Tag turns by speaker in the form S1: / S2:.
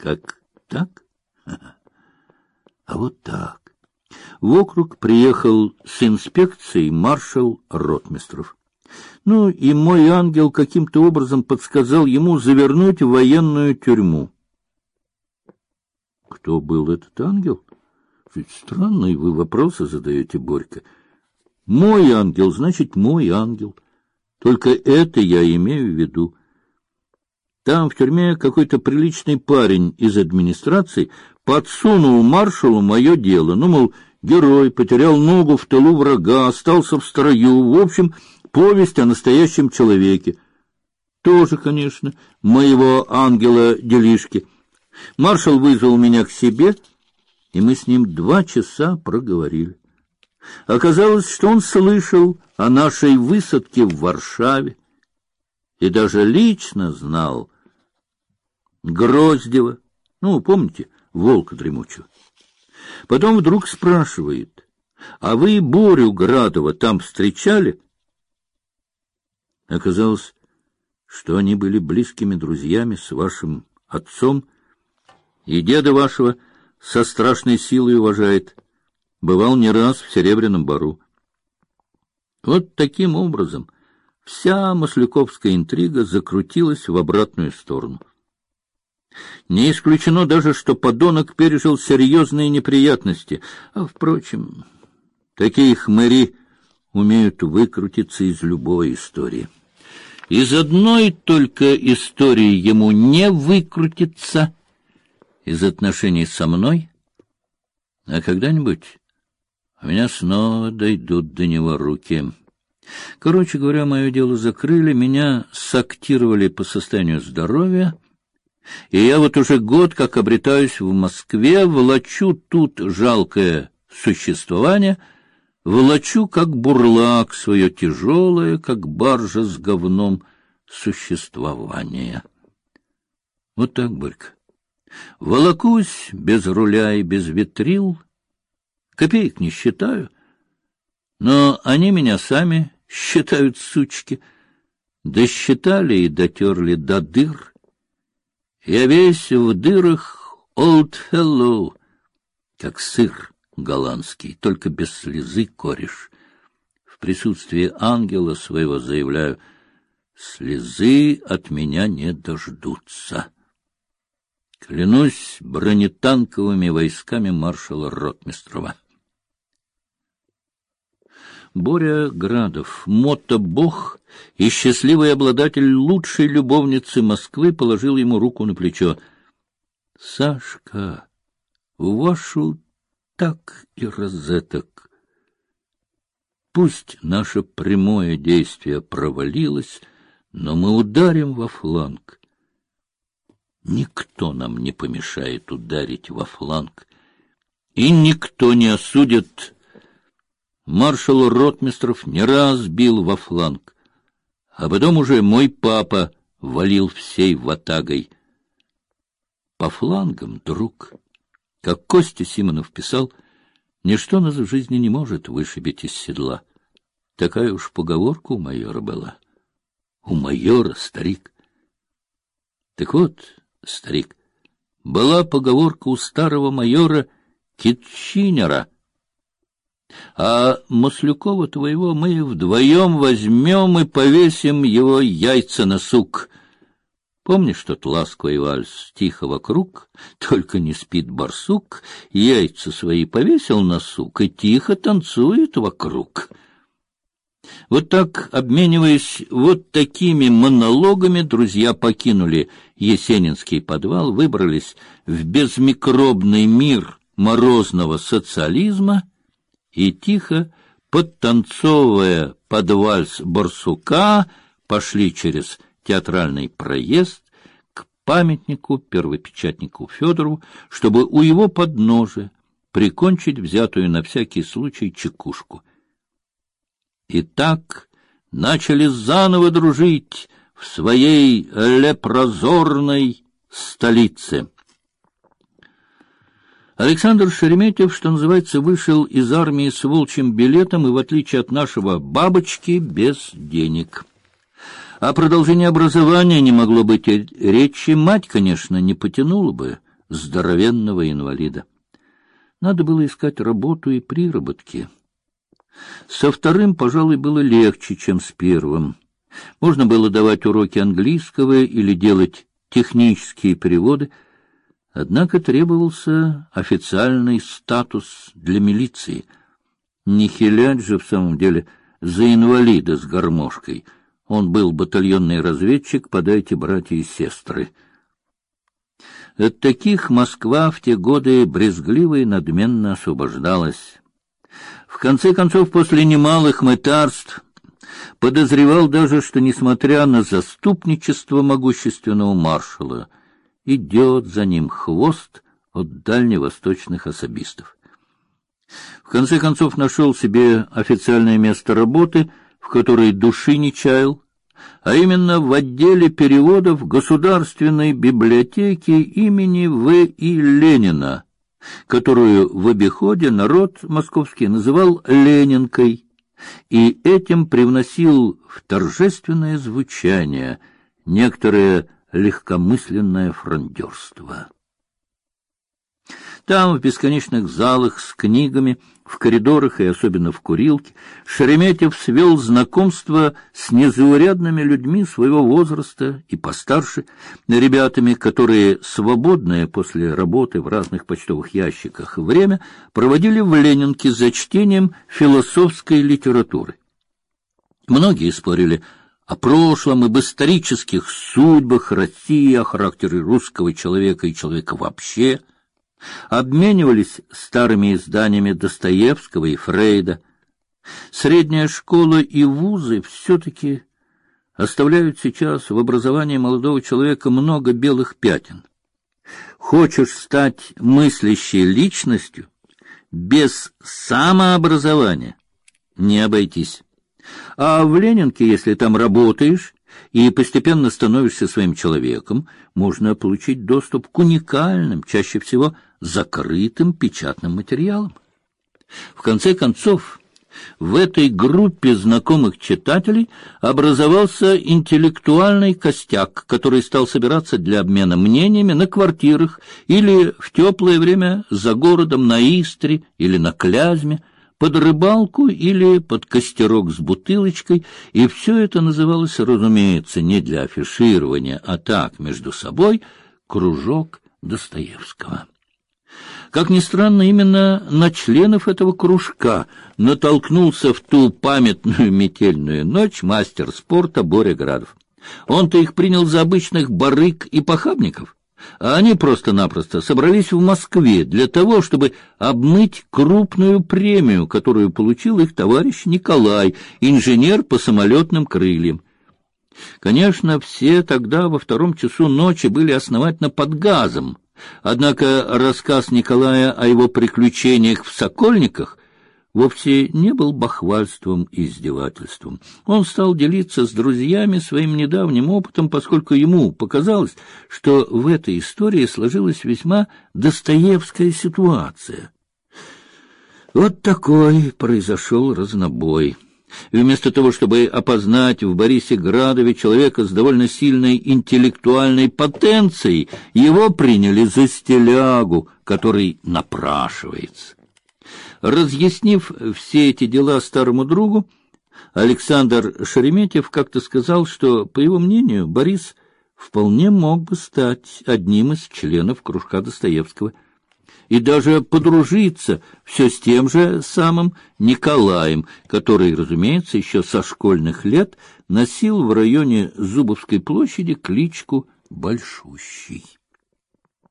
S1: Как так? А вот так. В округ приехал с инспекцией маршал Ротмистров. Ну, и мой ангел каким-то образом подсказал ему завернуть в военную тюрьму. Кто был этот ангел? Ведь странные вы вопросы задаете, Борька. Мой ангел, значит, мой ангел. Только это я имею в виду. Там в тюрьме какой-то приличный парень из администрации подсунул маршалу мое дело. Ну, мол, герой потерял ногу в тылу врага, остался в строю. В общем, повесть о настоящем человеке. Тоже, конечно, моего ангела делишки. Маршал вызвал меня к себе, и мы с ним два часа проговорили. Оказалось, что он слышал о нашей высадке в Варшаве и даже лично знал Гроздева, ну, помните, волка дремучего. Потом вдруг спрашивает, а вы Борю Градова там встречали? Оказалось, что они были близкими друзьями с вашим отцом, и деда вашего со страшной силой уважает. Бывал не раз в Серебряном Бару. Вот таким образом вся Масляковская интрига закрутилась в обратную сторону. Не исключено даже, что подонок пережил серьезные неприятности. А, впрочем, такие хмыри умеют выкрутиться из любой истории. Из одной только истории ему не выкрутиться из отношений со мной, а когда-нибудь у меня снова дойдут до него руки. Короче говоря, мое дело закрыли, меня сактировали по состоянию здоровья, и я вот уже год как обретаюсь в Москве, влачу тут жалкое существование, влачу как бурлак свое тяжелое, как баржа с говном существование. Вот так, Борька. Волокусь без руля и без ветрил, копеек не считаю, но они меня сами считают сучки, досчитали и дотерли до дыр. Я весь в дырах, old fellow, как сыр голландский, только без слезы кореш. В присутствии ангела своего заявляю, слезы от меня не дождутся. Клянусь бронетанковыми войсками маршала Ротмистрова. Боря Градов, мотобог и счастливый обладатель лучшей любовницы Москвы, положил ему руку на плечо. — Сашка, вашу так и розеток. Пусть наше прямое действие провалилось, но мы ударим во фланг. Никто нам не помешает ударить во фланг, и никто не осудит маршал Ротмистров не раз бил во фланг, а потом уже мой папа валил всей ватагой. По флангам, друг, как Костя Симонов писал, ничто нас в жизни не может вышибить из седла. Такая уж поговорка у майора была. У майора, старик. Так вот, старик, была поговорка у старого майора Китчинера — а Маслюкова твоего мы вдвоем возьмем и повесим его яйца на сук. Помнишь тот ласковый вальс тихо вокруг, только не спит барсук, яйца свои повесил на сук и тихо танцует вокруг. Вот так, обмениваясь вот такими монологами, друзья покинули Есенинский подвал, выбрались в безмикробный мир морозного социализма и тихо, подтанцовывая под вальс барсука, пошли через театральный проезд к памятнику первопечатнику Федорову, чтобы у его подножия прикончить взятую на всякий случай чекушку. И так начали заново дружить в своей лепрозорной столице. Александр Шереметьев, что называется, вышел из армии с волчьим билетом и, в отличие от нашего бабочки, без денег. О продолжении образования не могло быть речи. Мать, конечно, не потянула бы здоровенного инвалида. Надо было искать работу и приработки. Со вторым, пожалуй, было легче, чем с первым. Можно было давать уроки английского или делать технические переводы, однако требовался официальный статус для милиции. Не хилять же в самом деле за инвалида с гармошкой. Он был батальонный разведчик, подайте братья и сестры. От таких Москва в те годы брезгливо и надменно освобождалась. В конце концов, после немалых мытарств, подозревал даже, что, несмотря на заступничество могущественного маршала, идет за ним хвост от дальневосточных особистов. В конце концов нашел себе официальное место работы, в которой души не чаял, а именно в отделе переводов Государственной библиотеки имени В. И. Ленина, которую в обиходе народ московский называл Ленинкой, и этим привносил в торжественное звучание некоторое легкомысленное фрондерство. Там, в бесконечных залах с книгами, в коридорах и особенно в курилке, Шереметьев свел знакомство с незаурядными людьми своего возраста и постарше, ребятами, которые, свободное после работы в разных почтовых ящиках время, проводили в Ленинке за чтением философской литературы. Многие спорили о прошлом, об исторических судьбах России, о характере русского человека и человека вообще – обменивались старыми изданиями Достоевского и Фрейда. Средняя школа и вузы все-таки оставляют сейчас в образовании молодого человека много белых пятен. Хочешь стать мыслящей личностью без самообразования не обойтись. А в Ленинке, если там работаешь и постепенно становишься своим человеком, можно получить доступ к уникальным, чаще всего закрытым печатным материалом. В конце концов, в этой группе знакомых читателей образовался интеллектуальный костяк, который стал собираться для обмена мнениями на квартирах или в теплое время за городом на Истре или на Клязьме, под рыбалку или под костерок с бутылочкой, и все это называлось, разумеется, не для афиширования, а так, между собой, кружок Достоевского. Как ни странно, именно на членов этого кружка натолкнулся в ту памятную метельную ночь мастер спорта Боря Градов. Он-то их принял за обычных барыг и похабников, а они просто-напросто собрались в Москве для того, чтобы обмыть крупную премию, которую получил их товарищ Николай, инженер по самолетным крыльям. Конечно, все тогда во втором часу ночи были основательно под газом, Однако рассказ Николая о его приключениях в Сокольниках вовсе не был бахвальством и издевательством. Он стал делиться с друзьями своим недавним опытом, поскольку ему показалось, что в этой истории сложилась весьма достоевская ситуация. Вот такой произошел разнобой. Вместо того, чтобы опознать в Борисе Градове человека с довольно сильной интеллектуальной потенцией, его приняли за стелягу, который напрашивается. Разъяснив все эти дела старому другу, Александр Шереметьев как-то сказал, что, по его мнению, Борис вполне мог бы стать одним из членов кружка Достоевского – и даже подружиться все с тем же самым Николаем, который, разумеется, еще со школьных лет носил в районе Зубовской площади кличку Большущий.